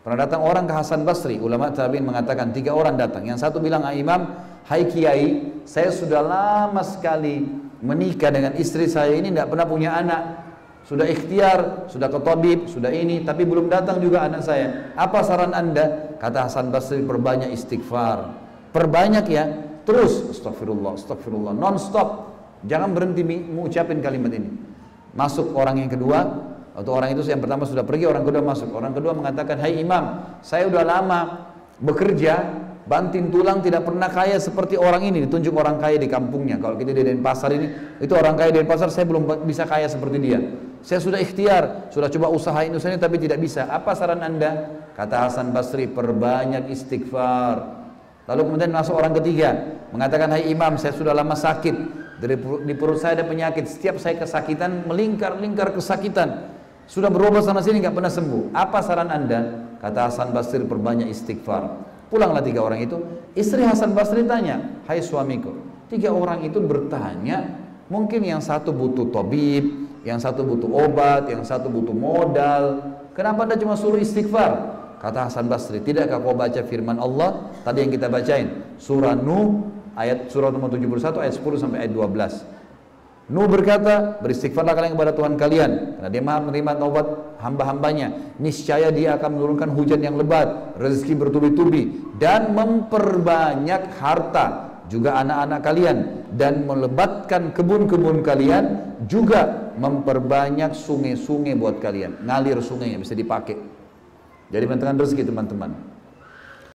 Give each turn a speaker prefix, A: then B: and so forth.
A: Pernah datang orang ke Hasan Basri, ulama tabi'in mengatakan tiga orang datang. Yang satu bilang, ah, Imam, hai kiai, saya sudah lama sekali menikah dengan istri saya ini tidak pernah punya anak. Sudah ikhtiar, sudah ke tabib, sudah ini, tapi belum datang juga anak saya. Apa saran anda? Kata Hasan Basri, perbanyak istighfar. Perbanyak ya, terus astagfirullah, astagfirullah, non stop. Jangan berhenti mengucapin kalimat ini. Masuk orang yang kedua, atau orang itu yang pertama sudah pergi, orang kedua masuk. Orang kedua mengatakan, Hai imam, saya udah lama bekerja, banting tulang tidak pernah kaya seperti orang ini. Ditunjuk orang kaya di kampungnya. Kalau kita di Denpasar ini, itu orang kaya di Denpasar, saya belum bisa kaya seperti dia. Saya sudah ikhtiar, sudah coba usahain usahanya tapi tidak bisa. Apa saran anda? Kata Hasan Basri, perbanyak istighfar. Lalu kemudian masuk orang ketiga, mengatakan, Hai imam, saya sudah lama sakit. di perut saya ada penyakit. Setiap saya kesakitan, melingkar-lingkar kesakitan sudah berobat sana sini nggak pernah sembuh. Apa saran anda? Kata Hasan Basri perbanyak istighfar. Pulanglah tiga orang itu. Istri Hasan Basri tanya, Hai suamiku. Tiga orang itu bertanya, mungkin yang satu butuh tabib, yang satu butuh obat, yang satu butuh modal. Kenapa anda cuma suruh istighfar? Kata Hasan Basri, tidakkah kau baca firman Allah tadi yang kita bacain? Surah Nuh ayat surah nomor 71 ayat 10 sampai ayat 12. Nuh berkata, beristighfarlah kalian kepada Tuhan kalian, karena dia maha menerima taubat hamba-hambanya. Niscaya dia akan menurunkan hujan yang lebat, rezeki bertubi-tubi, dan memperbanyak harta juga anak-anak kalian. Dan melebatkan kebun-kebun kalian juga memperbanyak sungai-sungai buat kalian. Ngalir sungainya bisa dipakai. Jadi menentukan rezeki teman-teman